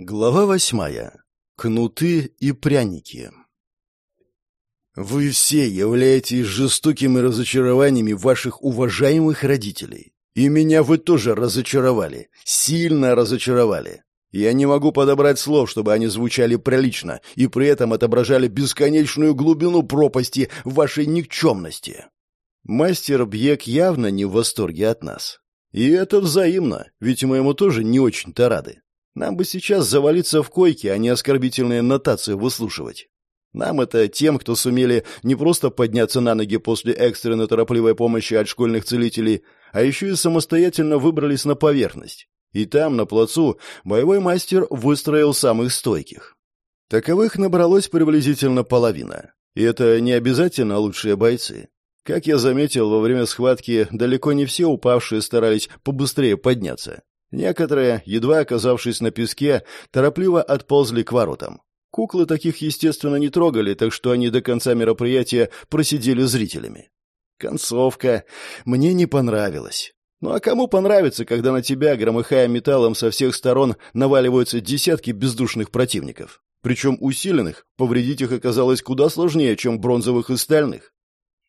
Глава восьмая. Кнуты и пряники. Вы все являетесь жестокими разочарованиями ваших уважаемых родителей. И меня вы тоже разочаровали. Сильно разочаровали. Я не могу подобрать слов, чтобы они звучали прилично и при этом отображали бесконечную глубину пропасти вашей никчемности. Мастер Бьек явно не в восторге от нас. И это взаимно, ведь мы ему тоже не очень-то рады. Нам бы сейчас завалиться в койке, а не оскорбительные нотации выслушивать. Нам это тем, кто сумели не просто подняться на ноги после экстренной торопливой помощи от школьных целителей, а еще и самостоятельно выбрались на поверхность. И там, на плацу, боевой мастер выстроил самых стойких. Таковых набралось приблизительно половина. И это не обязательно лучшие бойцы. Как я заметил, во время схватки далеко не все упавшие старались побыстрее подняться. Некоторые, едва оказавшись на песке, торопливо отползли к воротам. Куклы таких, естественно, не трогали, так что они до конца мероприятия просидели зрителями. Концовка мне не понравилась. Ну а кому понравится, когда на тебя, громыхая металлом со всех сторон, наваливаются десятки бездушных противников? Причем усиленных, повредить их оказалось куда сложнее, чем бронзовых и стальных.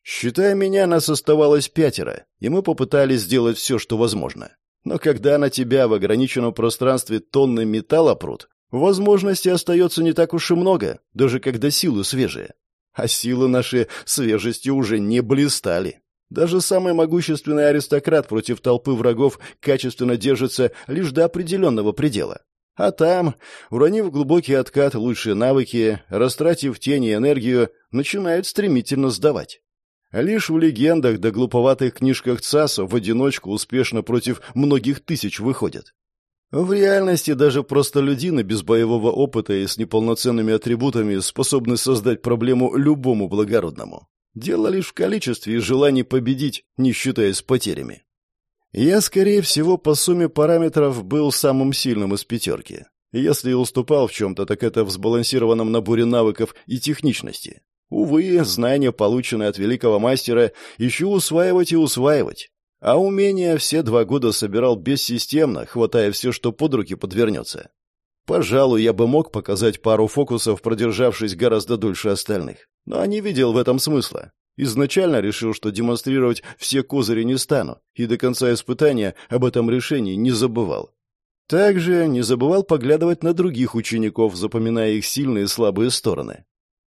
Считая меня, нас оставалось пятеро, и мы попытались сделать все, что возможно. Но когда на тебя в ограниченном пространстве тонны металла прут, возможностей остается не так уж и много, даже когда силы свежие. А силы наши свежестью уже не блистали. Даже самый могущественный аристократ против толпы врагов качественно держится лишь до определенного предела. А там, уронив глубокий откат лучшие навыки, растратив тени и энергию, начинают стремительно сдавать. Лишь в легендах да глуповатых книжках ЦАСа в одиночку успешно против многих тысяч выходят. В реальности даже простолюдины без боевого опыта и с неполноценными атрибутами способны создать проблему любому благородному. Дело лишь в количестве и желании победить, не считаясь потерями. Я, скорее всего, по сумме параметров был самым сильным из пятерки. Если и уступал в чем-то, так это в сбалансированном наборе навыков и техничности. Увы, знания, полученные от великого мастера, еще усваивать и усваивать. А умения все два года собирал бессистемно, хватая все, что под руки подвернется. Пожалуй, я бы мог показать пару фокусов, продержавшись гораздо дольше остальных. Но не видел в этом смысла. Изначально решил, что демонстрировать все козыри не стану, и до конца испытания об этом решении не забывал. Также не забывал поглядывать на других учеников, запоминая их сильные и слабые стороны.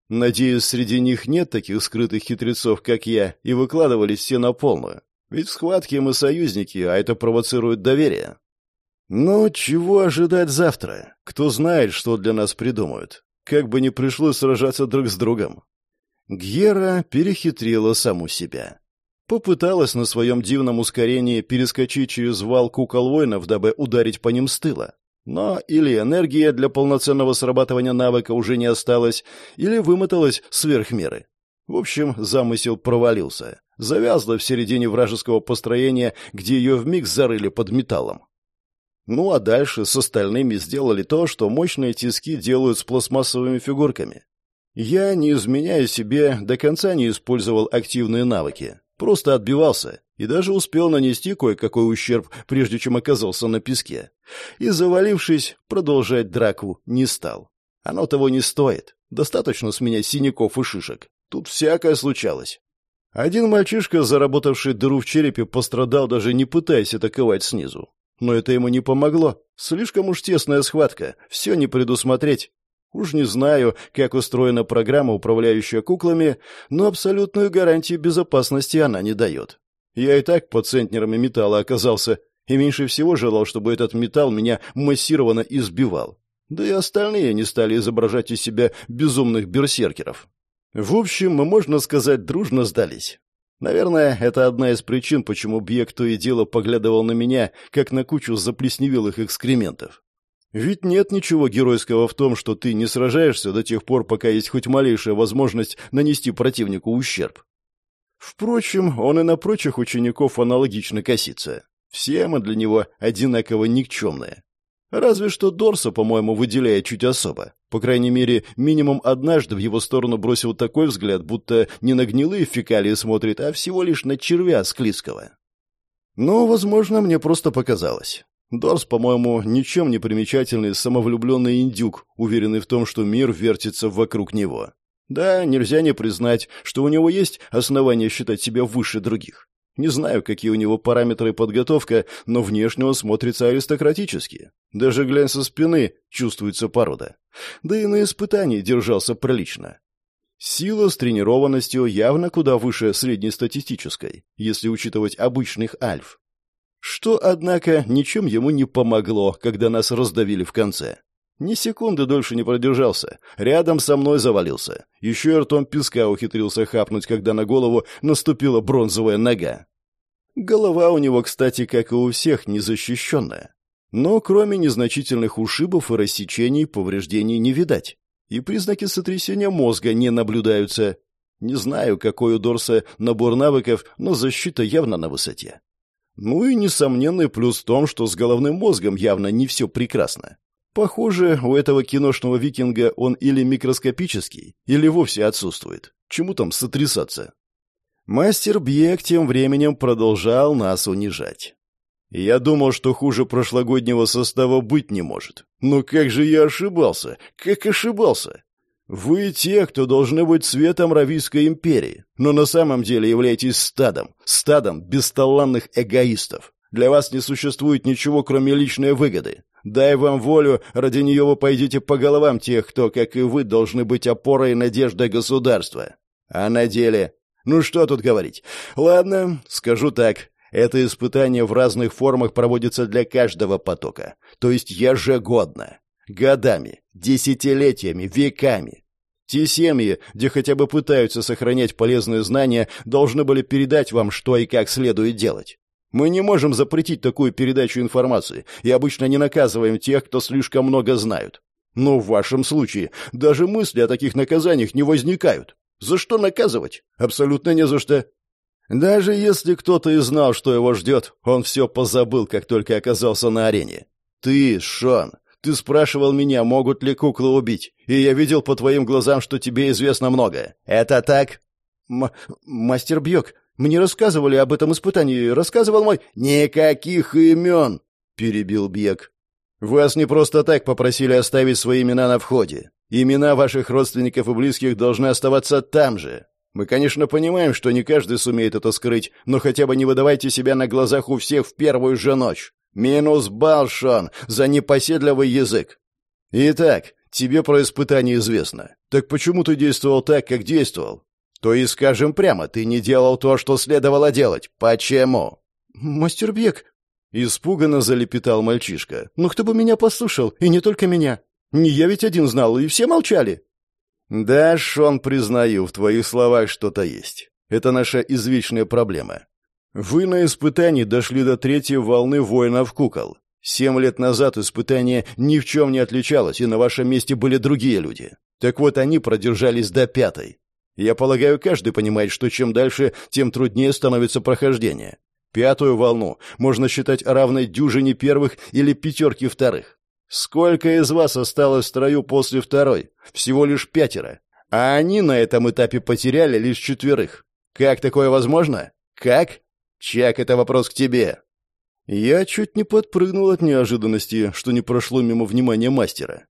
Надеюсь, среди них нет таких скрытых хитрецов, как я, и выкладывались все на полную. Ведь в схватке мы союзники, а это провоцирует доверие. Но чего ожидать завтра? Кто знает, что для нас придумают. Как бы ни пришлось сражаться друг с другом. Гера перехитрила саму себя. Попыталась на своем дивном ускорении перескочить через вал кукол воинов, дабы ударить по ним с тыла. Но или энергия для полноценного срабатывания навыка уже не осталась, или вымоталась сверх меры. В общем, замысел провалился. Завязла в середине вражеского построения, где ее вмиг зарыли под металлом. Ну а дальше с остальными сделали то, что мощные тиски делают с пластмассовыми фигурками. Я, не изменяя себе, до конца не использовал активные навыки. Просто отбивался и даже успел нанести кое-какой ущерб, прежде чем оказался на песке. И, завалившись, продолжать драку не стал. Оно того не стоит. Достаточно с меня синяков и шишек. Тут всякое случалось. Один мальчишка, заработавший дыру в черепе, пострадал, даже не пытаясь атаковать снизу. Но это ему не помогло. Слишком уж тесная схватка, все не предусмотреть. Уж не знаю, как устроена программа, управляющая куклами, но абсолютную гарантию безопасности она не дает. Я и так под центнерами металла оказался, и меньше всего желал, чтобы этот металл меня массированно избивал. Да и остальные не стали изображать из себя безумных берсеркеров. В общем, мы, можно сказать, дружно сдались. Наверное, это одна из причин, почему Бьек то и дело поглядывал на меня, как на кучу заплесневелых экскрементов. Ведь нет ничего геройского в том, что ты не сражаешься до тех пор, пока есть хоть малейшая возможность нанести противнику ущерб. Впрочем, он и на прочих учеников аналогично косится. Все мы для него одинаково никчемные. Разве что Дорса, по-моему, выделяет чуть особо. По крайней мере, минимум однажды в его сторону бросил такой взгляд, будто не на гнилые фекалии смотрит, а всего лишь на червя склизкого. Но, возможно, мне просто показалось. Дорс, по-моему, ничем не примечательный самовлюбленный индюк, уверенный в том, что мир вертится вокруг него. Да, нельзя не признать, что у него есть основания считать себя выше других. Не знаю, какие у него параметры подготовка, но внешне он смотрится аристократически. Даже глянь со спины, чувствуется порода. Да и на испытании держался прилично. Сила с тренированностью явно куда выше среднестатистической, если учитывать обычных альф. Что, однако, ничем ему не помогло, когда нас раздавили в конце. Ни секунды дольше не продержался. Рядом со мной завалился. Еще и ртом песка ухитрился хапнуть, когда на голову наступила бронзовая нога. Голова у него, кстати, как и у всех, незащищенная. Но кроме незначительных ушибов и рассечений, повреждений не видать. И признаки сотрясения мозга не наблюдаются. Не знаю, какой у Дорса набор навыков, но защита явно на высоте. Ну и несомненный плюс в том, что с головным мозгом явно не все прекрасно. Похоже, у этого киношного викинга он или микроскопический, или вовсе отсутствует. Чему там сотрясаться? Мастер Бьек тем временем продолжал нас унижать. Я думал, что хуже прошлогоднего состава быть не может. Но как же я ошибался? Как ошибался? Вы те, кто должны быть цветом Равийской империи, но на самом деле являетесь стадом, стадом бесталанных эгоистов. Для вас не существует ничего, кроме личной выгоды. Дай вам волю, ради нее вы пойдете по головам тех, кто, как и вы, должны быть опорой и надеждой государства. А на деле... Ну что тут говорить? Ладно, скажу так. Это испытание в разных формах проводится для каждого потока. То есть ежегодно. Годами, десятилетиями, веками. Те семьи, где хотя бы пытаются сохранять полезные знания, должны были передать вам, что и как следует делать. Мы не можем запретить такую передачу информации и обычно не наказываем тех, кто слишком много знают. Но в вашем случае даже мысли о таких наказаниях не возникают. За что наказывать? Абсолютно не за что. Даже если кто-то и знал, что его ждет, он все позабыл, как только оказался на арене. Ты, Шон, ты спрашивал меня, могут ли куклы убить, и я видел по твоим глазам, что тебе известно много. Это так? М мастер Бьёк, мне рассказывали об этом испытании. Рассказывал мой... Никаких имен, перебил Бьек. Вас не просто так попросили оставить свои имена на входе. Имена ваших родственников и близких должны оставаться там же. Мы, конечно, понимаем, что не каждый сумеет это скрыть, но хотя бы не выдавайте себя на глазах у всех в первую же ночь. Минус Балшон за непоседливый язык. Итак, тебе про испытание известно. Так почему ты действовал так, как действовал? То и скажем прямо, ты не делал то, что следовало делать. Почему? Мастер Бек, испуганно залепетал мальчишка. Ну кто бы меня послушал, и не только меня. Не я ведь один знал, и все молчали. Да, Шон, признаю, в твоих словах что-то есть. Это наша извечная проблема. Вы на испытании дошли до третьей волны воинов-кукол. Семь лет назад испытание ни в чем не отличалось, и на вашем месте были другие люди. Так вот, они продержались до пятой. Я полагаю, каждый понимает, что чем дальше, тем труднее становится прохождение. Пятую волну можно считать равной дюжине первых или пятерке вторых. Сколько из вас осталось в строю после второй? Всего лишь пятеро. А они на этом этапе потеряли лишь четверых. Как такое возможно? Как? Чак, это вопрос к тебе. Я чуть не подпрыгнул от неожиданности, что не прошло мимо внимания мастера.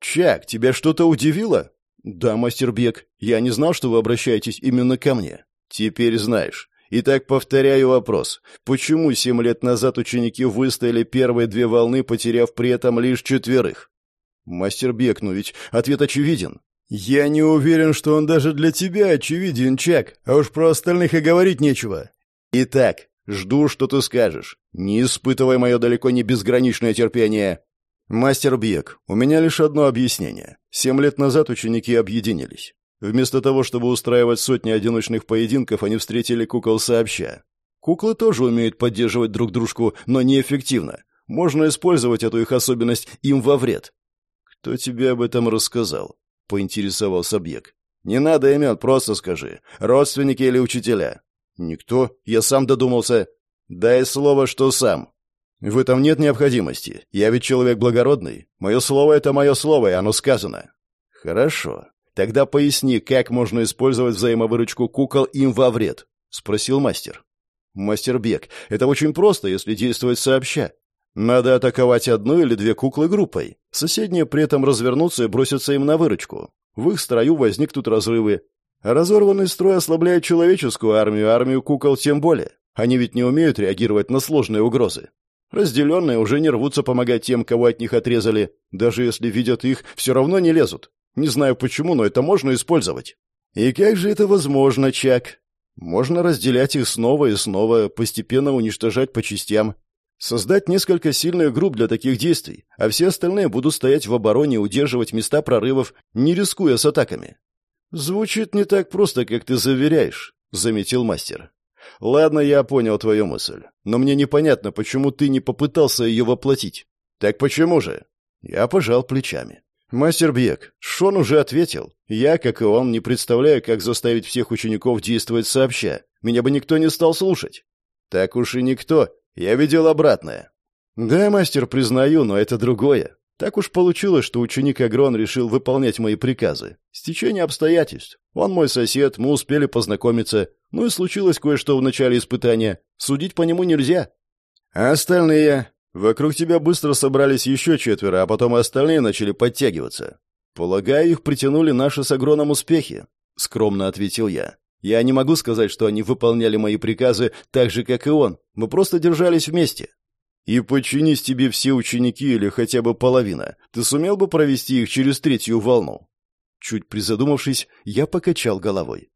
Чак, тебя что-то удивило? «Да, мастер Бек, я не знал, что вы обращаетесь именно ко мне. Теперь знаешь. Итак, повторяю вопрос. Почему семь лет назад ученики выстояли первые две волны, потеряв при этом лишь четверых?» «Мастер Бек, ну ведь ответ очевиден». «Я не уверен, что он даже для тебя очевиден, Чак, а уж про остальных и говорить нечего. Итак, жду, что ты скажешь. Не испытывай мое далеко не безграничное терпение. «Мастер Бьек, у меня лишь одно объяснение. Семь лет назад ученики объединились. Вместо того, чтобы устраивать сотни одиночных поединков, они встретили кукол сообща. Куклы тоже умеют поддерживать друг дружку, но неэффективно. Можно использовать эту их особенность им во вред». «Кто тебе об этом рассказал?» — поинтересовался Бьек. «Не надо имен, просто скажи. Родственники или учителя?» «Никто. Я сам додумался». «Дай слово, что сам». В этом нет необходимости. Я ведь человек благородный. Мое слово — это мое слово, и оно сказано. Хорошо. Тогда поясни, как можно использовать взаимовыручку кукол им во вред? Спросил мастер. Мастер Бек, это очень просто, если действовать сообща. Надо атаковать одну или две куклы группой. Соседние при этом развернутся и бросятся им на выручку. В их строю возникнут разрывы. разорванный строй ослабляет человеческую армию, армию кукол тем более. Они ведь не умеют реагировать на сложные угрозы. Разделенные уже не рвутся помогать тем, кого от них отрезали. Даже если видят их, все равно не лезут. Не знаю почему, но это можно использовать. И как же это возможно, Чак? Можно разделять их снова и снова, постепенно уничтожать по частям. Создать несколько сильных групп для таких действий, а все остальные будут стоять в обороне и удерживать места прорывов, не рискуя с атаками. «Звучит не так просто, как ты заверяешь», — заметил мастер. «Ладно, я понял твою мысль. Но мне непонятно, почему ты не попытался ее воплотить». «Так почему же?» Я пожал плечами. «Мастер Бьек, Шон уже ответил. Я, как и он, не представляю, как заставить всех учеников действовать сообща. Меня бы никто не стал слушать». «Так уж и никто. Я видел обратное». «Да, мастер, признаю, но это другое. Так уж получилось, что ученик Агрон решил выполнять мои приказы. Стечение обстоятельств. Он мой сосед, мы успели познакомиться. Ну и случилось кое-что в начале испытания. Судить по нему нельзя. А остальные? Вокруг тебя быстро собрались еще четверо, а потом и остальные начали подтягиваться. Полагаю, их притянули наши с Агроном успехи. Скромно ответил я. Я не могу сказать, что они выполняли мои приказы так же, как и он. Мы просто держались вместе. И подчинись тебе все ученики или хотя бы половина, ты сумел бы провести их через третью волну?» Чуть призадумавшись, я покачал головой.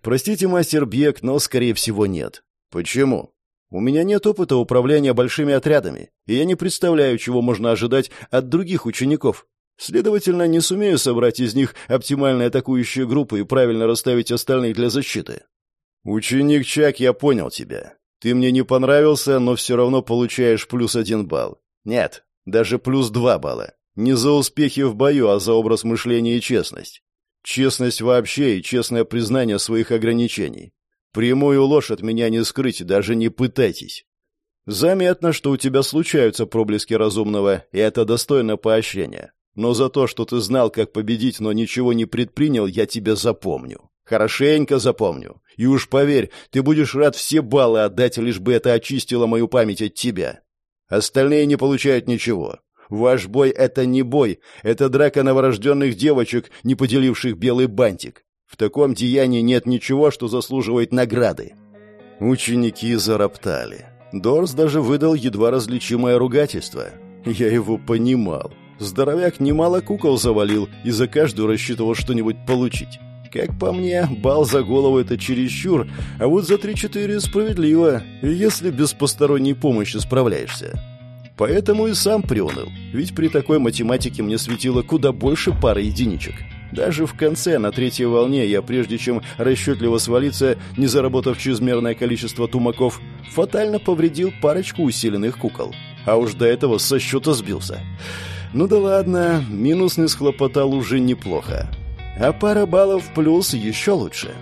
«Простите, мастер Бек, но, скорее всего, нет». «Почему?» «У меня нет опыта управления большими отрядами, и я не представляю, чего можно ожидать от других учеников. Следовательно, не сумею собрать из них оптимальные атакующие группы и правильно расставить остальных для защиты». «Ученик Чак, я понял тебя. Ты мне не понравился, но все равно получаешь плюс один балл. Нет, даже плюс два балла. Не за успехи в бою, а за образ мышления и честность. Честность вообще и честное признание своих ограничений. Прямую ложь от меня не скрыть, даже не пытайтесь. Заметно, что у тебя случаются проблески разумного, и это достойно поощрения. Но за то, что ты знал, как победить, но ничего не предпринял, я тебя запомню. Хорошенько запомню. И уж поверь, ты будешь рад все баллы отдать, лишь бы это очистило мою память от тебя. Остальные не получают ничего. Ваш бой — это не бой, это драка новорожденных девочек, не поделивших белый бантик. В таком деянии нет ничего, что заслуживает награды». Ученики зароптали. Дорс даже выдал едва различимое ругательство. Я его понимал. Здоровяк немало кукол завалил и за каждую рассчитывал что-нибудь получить. Как по мне, бал за голову — это чересчур, а вот за три-четыре справедливо, если без посторонней помощи справляешься. Поэтому и сам приуныл, ведь при такой математике мне светило куда больше пары единичек. Даже в конце, на третьей волне, я, прежде чем расчетливо свалиться, не заработав чрезмерное количество тумаков, фатально повредил парочку усиленных кукол. А уж до этого со счета сбился. Ну да ладно, минус не схлопотал уже неплохо а пара баллов плюс еще лучше.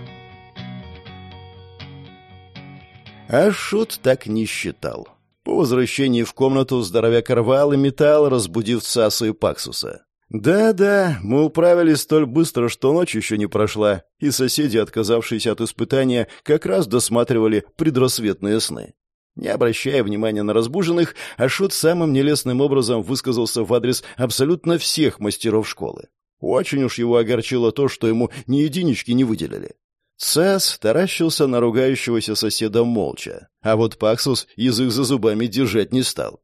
А Шут так не считал. По возвращении в комнату здоровяк рвал и металл, разбудив Цасу и Паксуса. Да-да, мы управились столь быстро, что ночь еще не прошла, и соседи, отказавшиеся от испытания, как раз досматривали предрассветные сны. Не обращая внимания на разбуженных, Ашут самым нелестным образом высказался в адрес абсолютно всех мастеров школы. Очень уж его огорчило то, что ему ни единички не выделили. Цесс таращился на ругающегося соседа молча, а вот Паксус язык за зубами держать не стал.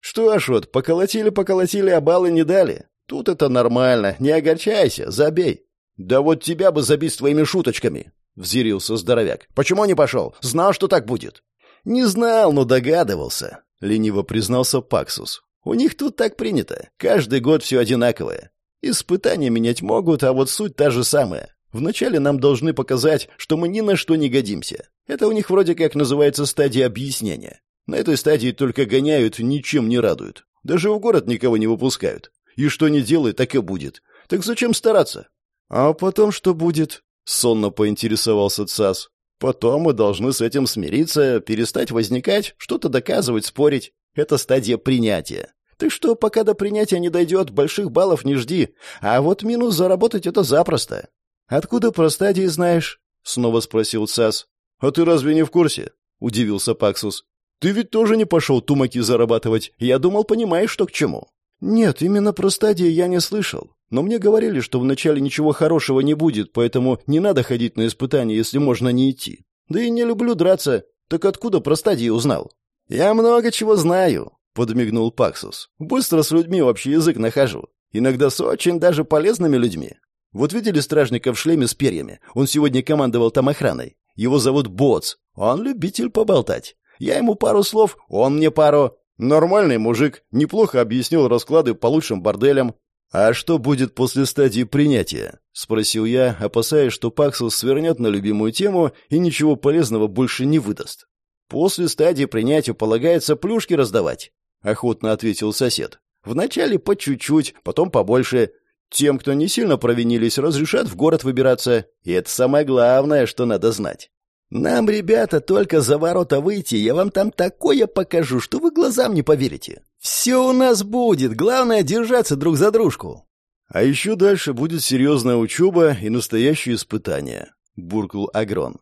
«Что, Ашот, поколотили-поколотили, а баллы не дали? Тут это нормально, не огорчайся, забей». «Да вот тебя бы забить твоими шуточками!» — взирился здоровяк. «Почему не пошел? Знал, что так будет». «Не знал, но догадывался», — лениво признался Паксус. «У них тут так принято. Каждый год все одинаковое. Испытания менять могут, а вот суть та же самая. Вначале нам должны показать, что мы ни на что не годимся. Это у них вроде как называется стадия объяснения. На этой стадии только гоняют, ничем не радуют. Даже в город никого не выпускают. И что не делай, так и будет. Так зачем стараться? А потом что будет? Сонно поинтересовался Цас. Потом мы должны с этим смириться, перестать возникать, что-то доказывать, спорить. Это стадия принятия. Ты что, пока до принятия не дойдет, больших баллов не жди. А вот минус заработать это запросто. Откуда про стадии знаешь? Снова спросил Сас. А ты разве не в курсе? Удивился Паксус. Ты ведь тоже не пошел тумаки зарабатывать. Я думал, понимаешь, что к чему». «Нет, именно про стадии я не слышал. Но мне говорили, что вначале ничего хорошего не будет, поэтому не надо ходить на испытания, если можно не идти. Да и не люблю драться. Так откуда про стадии узнал?» «Я много чего знаю», — подмигнул Паксус. «Быстро с людьми вообще язык нахожу. Иногда с очень даже полезными людьми. Вот видели стражника в шлеме с перьями? Он сегодня командовал там охраной. Его зовут Боц. Он любитель поболтать. Я ему пару слов, он мне пару. Нормальный мужик, неплохо объяснил расклады по лучшим борделям. «А что будет после стадии принятия?» — спросил я, опасаясь, что Паксус свернет на любимую тему и ничего полезного больше не выдаст. «После стадии принятия полагается плюшки раздавать», — охотно ответил сосед. «Вначале по чуть-чуть, потом побольше. Тем, кто не сильно провинились, разрешат в город выбираться. И это самое главное, что надо знать. Нам, ребята, только за ворота выйти, я вам там такое покажу, что вы глазам не поверите. Все у нас будет, главное держаться друг за дружку. А еще дальше будет серьезная учеба и настоящие испытания, буркнул Агрон.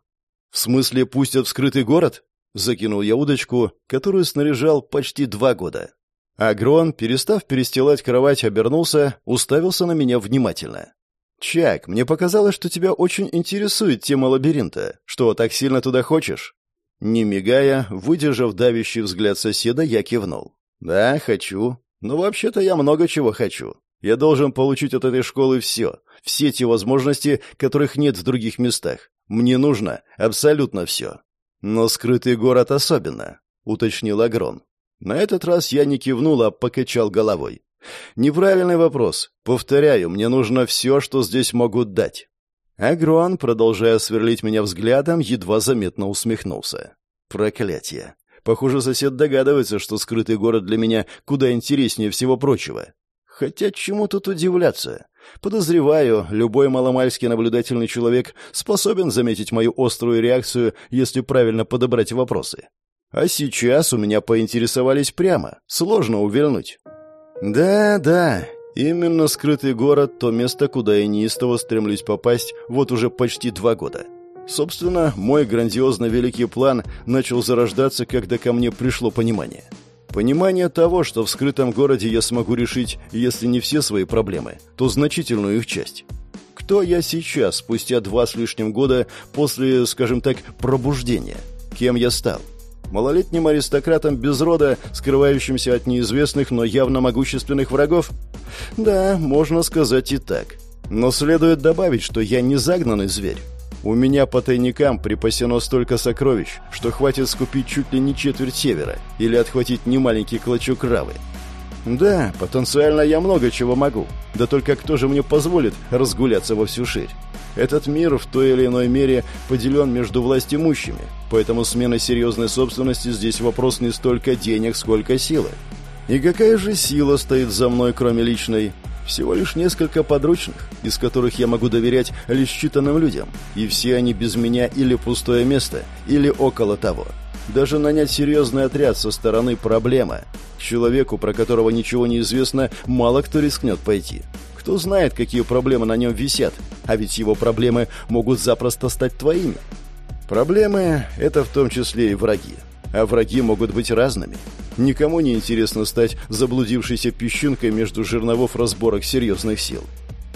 В смысле, пустят в скрытый город? Закинул я удочку, которую снаряжал почти два года. Агрон, перестав перестилать кровать, обернулся, уставился на меня внимательно. «Чак, мне показалось, что тебя очень интересует тема лабиринта. Что, так сильно туда хочешь?» Не мигая, выдержав давящий взгляд соседа, я кивнул. «Да, хочу. Но вообще-то я много чего хочу. Я должен получить от этой школы все. Все те возможности, которых нет в других местах. Мне нужно абсолютно все. Но скрытый город особенно», — уточнил Агрон. На этот раз я не кивнул, а покачал головой. Неправильный вопрос. Повторяю, мне нужно все, что здесь могут дать. Агрон, продолжая сверлить меня взглядом, едва заметно усмехнулся. Проклятие. Похоже, сосед догадывается, что скрытый город для меня куда интереснее всего прочего. Хотя чему тут удивляться? Подозреваю, любой маломальский наблюдательный человек способен заметить мою острую реакцию, если правильно подобрать вопросы. А сейчас у меня поинтересовались прямо. Сложно увильнуть. Да, да, именно скрытый город — то место, куда я неистово стремлюсь попасть вот уже почти два года. Собственно, мой грандиозно великий план начал зарождаться, когда ко мне пришло понимание. Понимание того, что в скрытом городе я смогу решить, если не все свои проблемы, то значительную их часть. Кто я сейчас, спустя два с лишним года после, скажем так, пробуждения? Кем я стал? Малолетним аристократом без рода, скрывающимся от неизвестных, но явно могущественных врагов? Да, можно сказать и так. Но следует добавить, что я не загнанный зверь. У меня по тайникам припасено столько сокровищ, что хватит скупить чуть ли не четверть севера или отхватить немаленький клочок равы. Да, потенциально я много чего могу. Да только кто же мне позволит разгуляться во всю ширь? Этот мир в той или иной мере поделен между властимущими, поэтому смена серьезной собственности здесь вопрос не столько денег, сколько силы. И какая же сила стоит за мной, кроме личной? Всего лишь несколько подручных, из которых я могу доверять лишь считанным людям, и все они без меня или пустое место, или около того. Даже нанять серьезный отряд со стороны проблема. Человеку, про которого ничего не известно, мало кто рискнет пойти. Кто знает, какие проблемы на нем висят, а ведь его проблемы могут запросто стать твоими. Проблемы — это в том числе и враги. А враги могут быть разными. Никому не интересно стать заблудившейся песчинкой между жерновов разборок серьезных сил.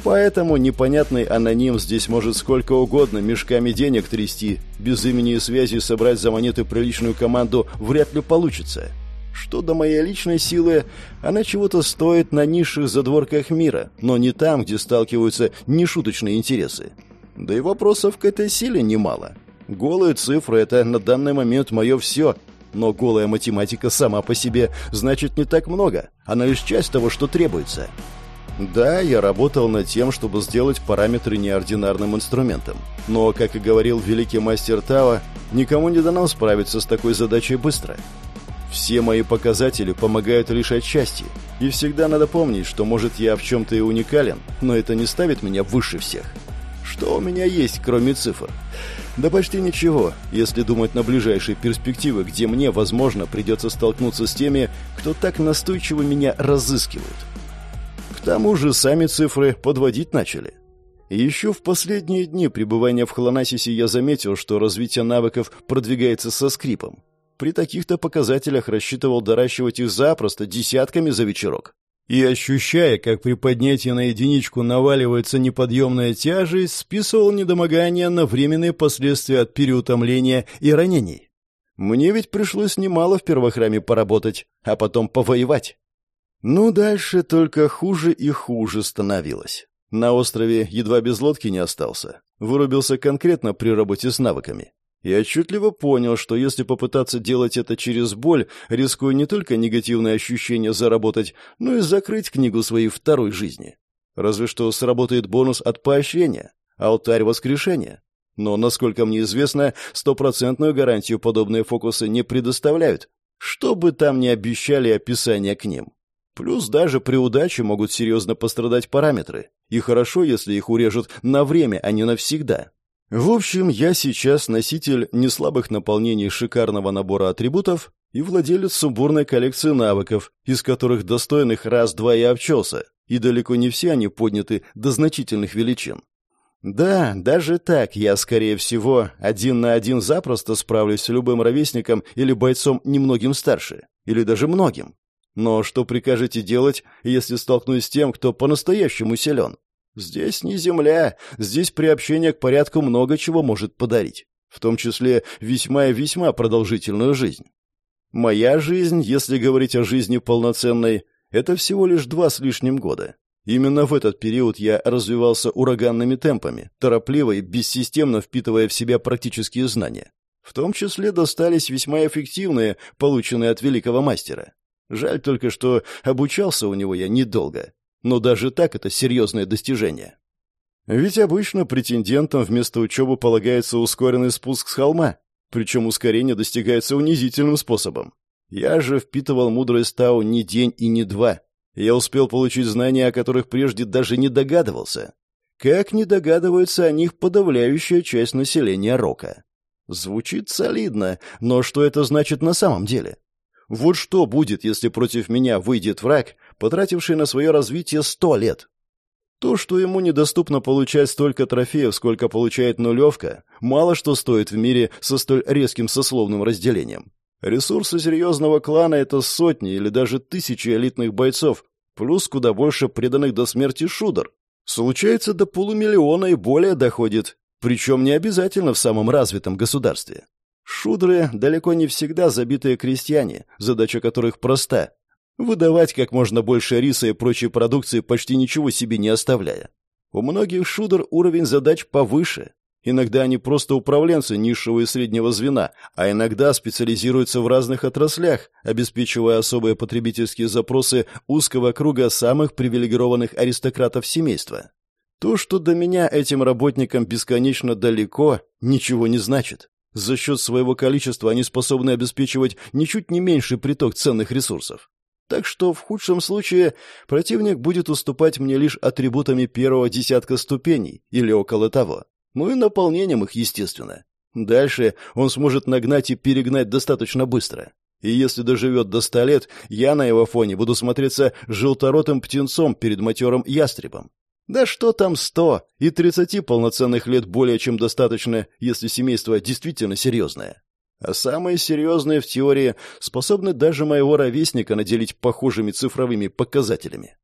Поэтому непонятный аноним здесь может сколько угодно мешками денег трясти, без имени и связи собрать за монеты приличную команду вряд ли получится. Что до моей личной силы, она чего-то стоит на низших задворках мира, но не там, где сталкиваются нешуточные интересы. Да и вопросов к этой силе немало. Голые цифры — это на данный момент мое все, но голая математика сама по себе значит не так много, она лишь часть того, что требуется. Да, я работал над тем, чтобы сделать параметры неординарным инструментом. Но, как и говорил великий мастер Тава, никому не дано справиться с такой задачей быстро. Все мои показатели помогают лишь отчасти. И всегда надо помнить, что, может, я в чем-то и уникален, но это не ставит меня выше всех. Что у меня есть, кроме цифр? Да почти ничего, если думать на ближайшие перспективы, где мне, возможно, придется столкнуться с теми, кто так настойчиво меня разыскивают. К тому же сами цифры подводить начали. Еще в последние дни пребывания в Холонасисе я заметил, что развитие навыков продвигается со скрипом. При таких-то показателях рассчитывал доращивать их запросто десятками за вечерок. И, ощущая, как при поднятии на единичку наваливается неподъемная тяжесть, списывал недомогание на временные последствия от переутомления и ранений. Мне ведь пришлось немало в первохраме поработать, а потом повоевать. Ну, дальше только хуже и хуже становилось. На острове едва без лодки не остался. Вырубился конкретно при работе с навыками. Я отчетливо понял, что если попытаться делать это через боль, рискую не только негативные ощущения заработать, но и закрыть книгу своей второй жизни. Разве что сработает бонус от поощрения, алтарь воскрешения. Но, насколько мне известно, стопроцентную гарантию подобные фокусы не предоставляют, что бы там ни обещали описания к ним. Плюс даже при удаче могут серьезно пострадать параметры. И хорошо, если их урежут на время, а не навсегда. В общем, я сейчас носитель неслабых наполнений шикарного набора атрибутов и владелец сумбурной коллекции навыков, из которых достойных раз-два и обчелся, и далеко не все они подняты до значительных величин. Да, даже так я, скорее всего, один на один запросто справлюсь с любым ровесником или бойцом немногим старше, или даже многим. Но что прикажете делать, если столкнусь с тем, кто по-настоящему силен? Здесь не земля, здесь приобщение к порядку много чего может подарить, в том числе весьма и весьма продолжительную жизнь. Моя жизнь, если говорить о жизни полноценной, это всего лишь два с лишним года. Именно в этот период я развивался ураганными темпами, торопливо и бессистемно впитывая в себя практические знания. В том числе достались весьма эффективные, полученные от великого мастера. Жаль только, что обучался у него я недолго, но даже так это серьезное достижение. Ведь обычно претендентам вместо учебы полагается ускоренный спуск с холма, причем ускорение достигается унизительным способом. Я же впитывал мудрость Тау не день и не два. Я успел получить знания, о которых прежде даже не догадывался. Как не догадывается о них подавляющая часть населения Рока. Звучит солидно, но что это значит на самом деле? Вот что будет, если против меня выйдет враг, потративший на свое развитие сто лет? То, что ему недоступно получать столько трофеев, сколько получает нулевка, мало что стоит в мире со столь резким сословным разделением. Ресурсы серьезного клана — это сотни или даже тысячи элитных бойцов, плюс куда больше преданных до смерти шудер. Случается, до полумиллиона и более доходит, причем не обязательно в самом развитом государстве. Шудры далеко не всегда забитые крестьяне, задача которых проста – выдавать как можно больше риса и прочей продукции, почти ничего себе не оставляя. У многих шудр уровень задач повыше. Иногда они просто управленцы низшего и среднего звена, а иногда специализируются в разных отраслях, обеспечивая особые потребительские запросы узкого круга самых привилегированных аристократов семейства. То, что до меня этим работникам бесконечно далеко, ничего не значит. За счет своего количества они способны обеспечивать ничуть не меньший приток ценных ресурсов. Так что в худшем случае противник будет уступать мне лишь атрибутами первого десятка ступеней или около того. Ну и наполнением их, естественно. Дальше он сможет нагнать и перегнать достаточно быстро. И если доживет до ста лет, я на его фоне буду смотреться желторотым птенцом перед матерым ястребом. Да что там сто? И тридцати полноценных лет более чем достаточно, если семейство действительно серьезное. А самые серьезные в теории способны даже моего ровесника наделить похожими цифровыми показателями.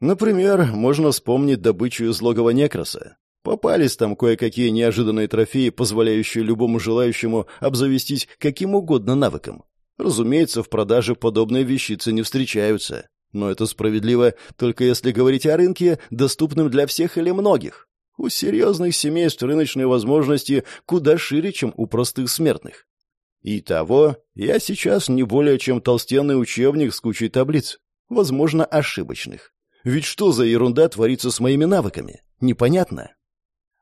Например, можно вспомнить добычу из логова Некроса. Попались там кое-какие неожиданные трофеи, позволяющие любому желающему обзавестись каким угодно навыком. Разумеется, в продаже подобные вещицы не встречаются. Но это справедливо только если говорить о рынке, доступном для всех или многих. У серьезных семейств рыночные возможности куда шире, чем у простых смертных. Итого, я сейчас не более чем толстенный учебник с кучей таблиц, возможно, ошибочных. Ведь что за ерунда творится с моими навыками? Непонятно.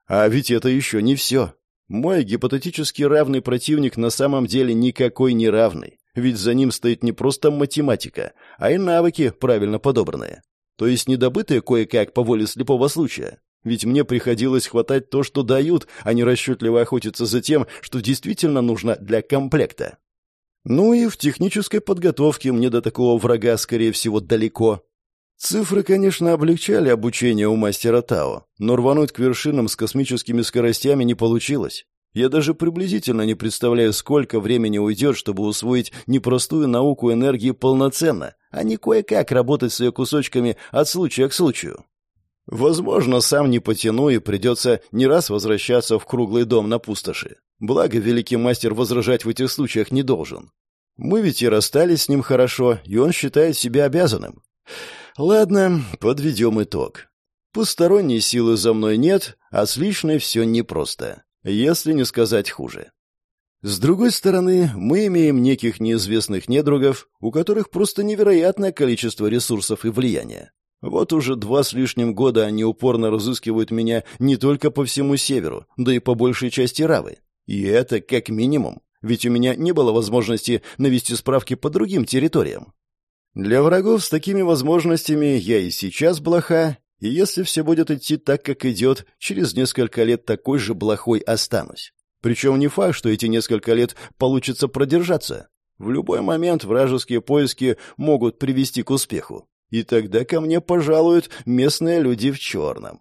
А ведь это еще не все. Мой гипотетически равный противник на самом деле никакой не равный. Ведь за ним стоит не просто математика, а и навыки, правильно подобранные. То есть не добытые кое-как по воле слепого случая. Ведь мне приходилось хватать то, что дают, а не расчетливо охотиться за тем, что действительно нужно для комплекта. Ну и в технической подготовке мне до такого врага, скорее всего, далеко. Цифры, конечно, облегчали обучение у мастера Тао, но рвануть к вершинам с космическими скоростями не получилось. Я даже приблизительно не представляю, сколько времени уйдет, чтобы усвоить непростую науку энергии полноценно, а не кое-как работать с ее кусочками от случая к случаю. Возможно, сам не потяну и придется не раз возвращаться в круглый дом на пустоши. Благо, великий мастер возражать в этих случаях не должен. Мы ведь и расстались с ним хорошо, и он считает себя обязанным. Ладно, подведем итог. Посторонней силы за мной нет, а с личной все непросто если не сказать хуже. С другой стороны, мы имеем неких неизвестных недругов, у которых просто невероятное количество ресурсов и влияния. Вот уже два с лишним года они упорно разыскивают меня не только по всему северу, да и по большей части Равы. И это как минимум, ведь у меня не было возможности навести справки по другим территориям. Для врагов с такими возможностями я и сейчас блоха, и если все будет идти так, как идет, через несколько лет такой же блохой останусь. Причем не факт, что эти несколько лет получится продержаться. В любой момент вражеские поиски могут привести к успеху. И тогда ко мне пожалуют местные люди в черном.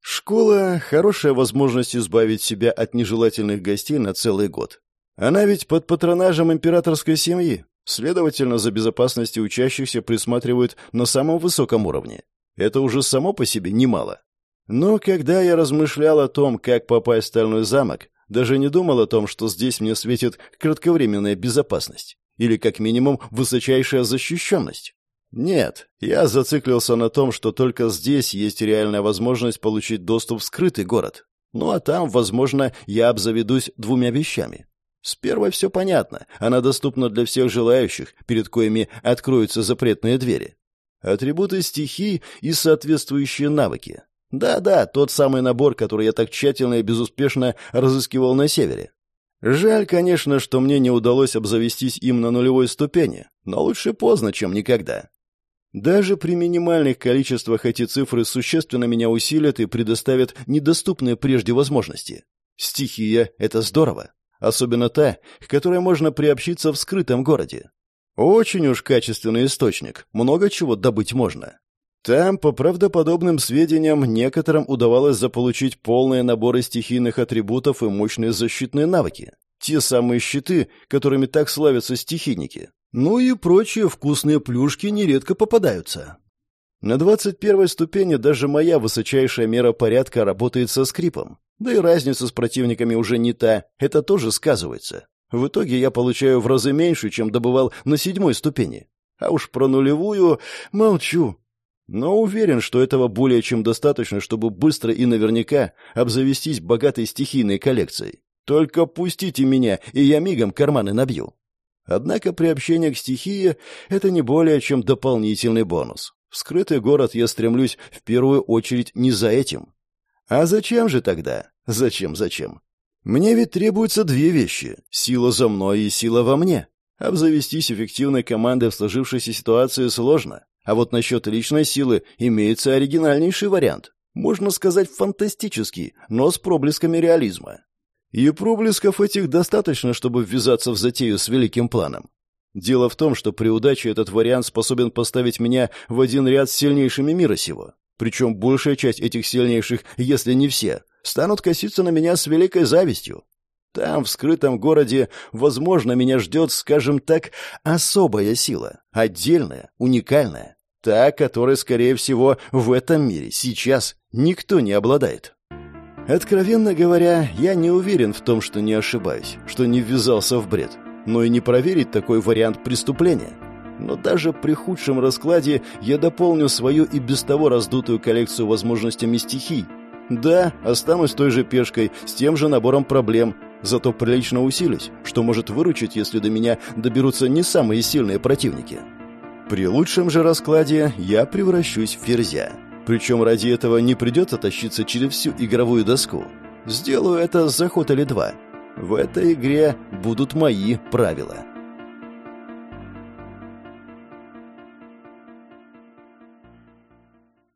Школа — хорошая возможность избавить себя от нежелательных гостей на целый год. Она ведь под патронажем императорской семьи. Следовательно, за безопасностью учащихся присматривают на самом высоком уровне. Это уже само по себе немало. Но когда я размышлял о том, как попасть в Стальной замок, даже не думал о том, что здесь мне светит кратковременная безопасность. Или, как минимум, высочайшая защищенность. Нет, я зациклился на том, что только здесь есть реальная возможность получить доступ в скрытый город. Ну а там, возможно, я обзаведусь двумя вещами. С первой все понятно. Она доступна для всех желающих, перед коими откроются запретные двери атрибуты стихий и соответствующие навыки. Да-да, тот самый набор, который я так тщательно и безуспешно разыскивал на севере. Жаль, конечно, что мне не удалось обзавестись им на нулевой ступени, но лучше поздно, чем никогда. Даже при минимальных количествах эти цифры существенно меня усилят и предоставят недоступные прежде возможности. Стихия — это здорово. Особенно та, к которой можно приобщиться в скрытом городе. Очень уж качественный источник, много чего добыть можно. Там, по правдоподобным сведениям, некоторым удавалось заполучить полные наборы стихийных атрибутов и мощные защитные навыки. Те самые щиты, которыми так славятся стихийники. Ну и прочие вкусные плюшки нередко попадаются. На двадцать первой ступени даже моя высочайшая мера порядка работает со скрипом. Да и разница с противниками уже не та, это тоже сказывается. В итоге я получаю в разы меньше, чем добывал на седьмой ступени. А уж про нулевую молчу. Но уверен, что этого более чем достаточно, чтобы быстро и наверняка обзавестись богатой стихийной коллекцией. Только пустите меня, и я мигом карманы набью. Однако приобщение к стихии — это не более чем дополнительный бонус. В скрытый город я стремлюсь в первую очередь не за этим. А зачем же тогда? Зачем-зачем? Мне ведь требуются две вещи — сила за мной и сила во мне. Обзавестись эффективной командой в сложившейся ситуации сложно. А вот насчет личной силы имеется оригинальнейший вариант. Можно сказать, фантастический, но с проблесками реализма. И проблесков этих достаточно, чтобы ввязаться в затею с великим планом. Дело в том, что при удаче этот вариант способен поставить меня в один ряд с сильнейшими мира сего. Причем большая часть этих сильнейших, если не все, станут коситься на меня с великой завистью. Там, в скрытом городе, возможно, меня ждет, скажем так, особая сила, отдельная, уникальная, та, которой, скорее всего, в этом мире сейчас никто не обладает. Откровенно говоря, я не уверен в том, что не ошибаюсь, что не ввязался в бред, но и не проверить такой вариант преступления. Но даже при худшем раскладе я дополню свою и без того раздутую коллекцию возможностями стихий, да, останусь той же пешкой, с тем же набором проблем, зато прилично усилюсь, что может выручить, если до меня доберутся не самые сильные противники. При лучшем же раскладе я превращусь в ферзя. Причем ради этого не придется тащиться через всю игровую доску. Сделаю это за ход или два. В этой игре будут мои правила.